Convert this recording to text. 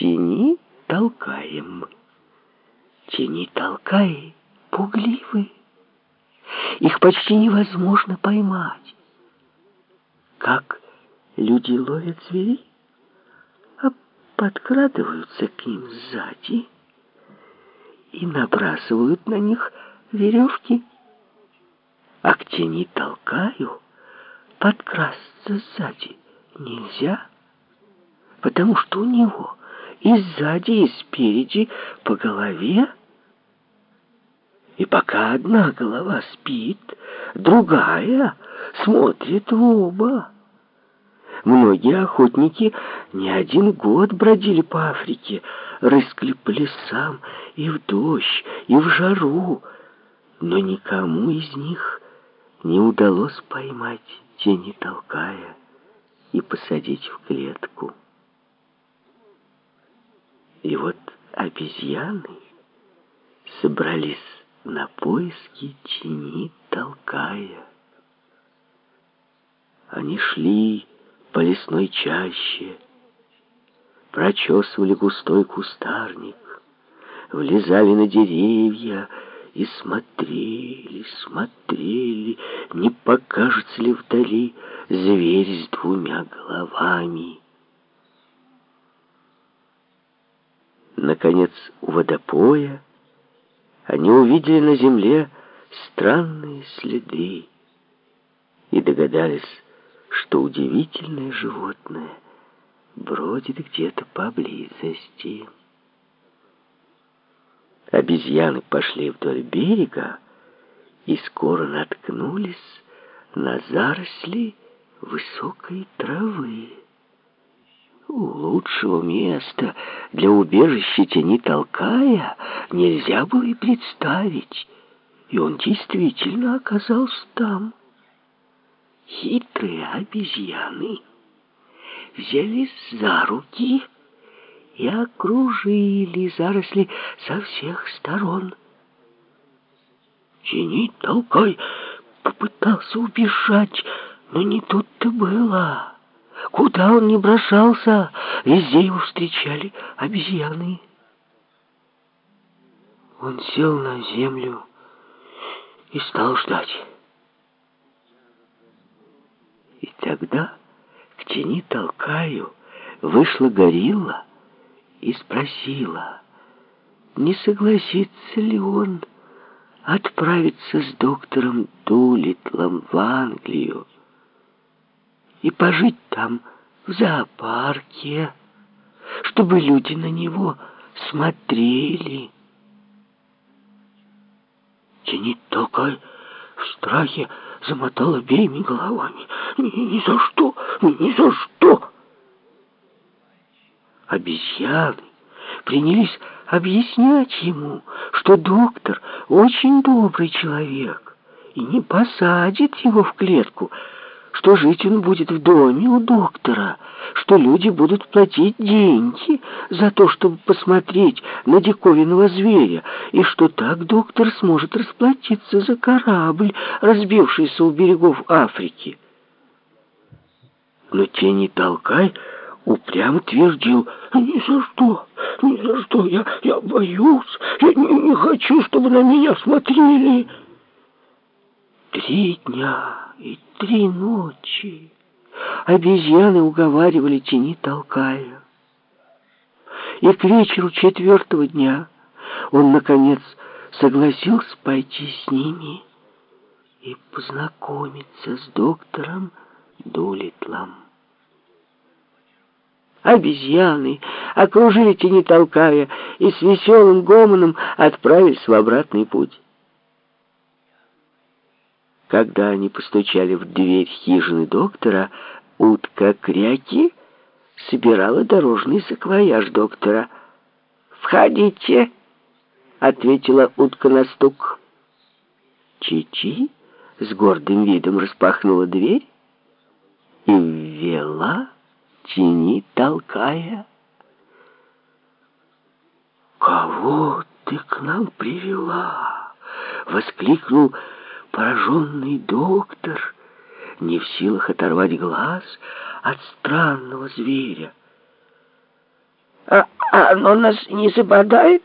тени толкаем. Тени толкай пугливы. Их почти невозможно поймать. Как люди ловят зверей, а подкрадываются к ним сзади и набрасывают на них веревки. А к тени толкаю, подкрасться сзади нельзя, потому что у него и сзади, и спереди по голове. И пока одна голова спит, другая смотрит в оба. Многие охотники не один год бродили по Африке, рыскали по лесам и в дождь, и в жару, но никому из них не удалось поймать тени толкая и посадить в клетку. И вот обезьяны собрались на поиски тени толкая. Они шли по лесной чаще, прочесывали густой кустарник, влезали на деревья и смотрели, смотрели, не покажется ли вдали зверь с двумя головами. Наконец, у водопоя они увидели на земле странные следы и догадались, что удивительное животное бродит где-то поблизости. Обезьяны пошли вдоль берега и скоро наткнулись на заросли высокой травы. Лучшего места для убежища тени толкая нельзя было и представить, и он действительно оказался там. Хитрые обезьяны взялись за руки и окружили заросли со всех сторон. Тени толкай попытался убежать, но не тут-то было. Куда он ни бросался, везде его встречали обезьяны. Он сел на землю и стал ждать. И тогда к тени толкаю вышла горилла и спросила, не согласится ли он отправиться с доктором Дулитлом в Англию и пожить там в зоопарке, чтобы люди на него смотрели. Тянит толкай в страхе замотал обеими головами. Ни, ни за что, ни за что. Обезьяны принялись объяснять ему, что доктор очень добрый человек и не посадит его в клетку, что жить он будет в доме у доктора, что люди будут платить деньги за то, чтобы посмотреть на диковинного зверя, и что так доктор сможет расплатиться за корабль, разбившийся у берегов Африки. Но тени толкай упрямо твердил, «Ни за что, ни за что, я, я боюсь, я не, не хочу, чтобы на меня смотрели». Три дня и три ночи обезьяны уговаривали тени толкая. И к вечеру четвертого дня он, наконец, согласился пойти с ними и познакомиться с доктором Дулитлом. Обезьяны окружили тени толкая и с веселым гомоном отправились в обратный путь. Когда они постучали в дверь хижины доктора, утка Кряки собирала дорожный саквояж доктора. «Входите!» — ответила утка на стук. Чичи с гордым видом распахнула дверь и ввела, тени толкая. «Кого ты к нам привела?» — воскликнул пораженный доктор, не в силах оторвать глаз от странного зверя. «А А оно нас не забодает?